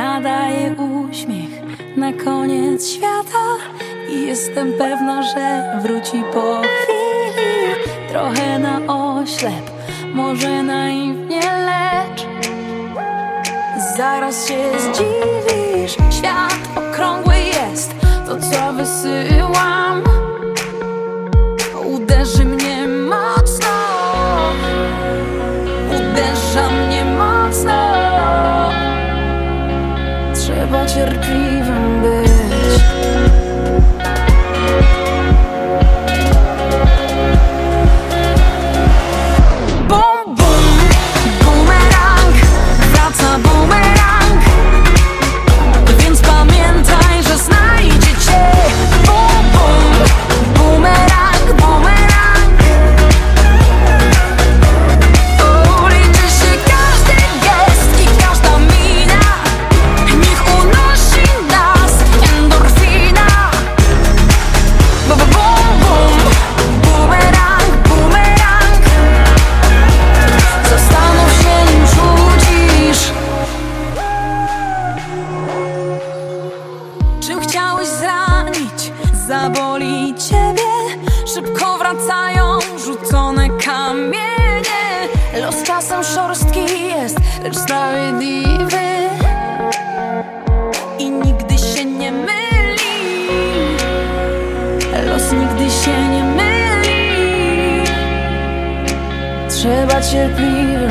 nadaje uśmiech na koniec świata i jestem pewna, że wróci po chwili. Trochę na oślep, może naiwnie, lecz zaraz się zdziwisz. Świat okrągły jest, to co wysyłam Trzeba cierpliwym być. Zaboli ciebie. Szybko wracają rzucone kamienie. Los czasem szorstki jest, lecz sprawiedliwy. I nigdy się nie myli. Los nigdy się nie myli. Trzeba cierpliwie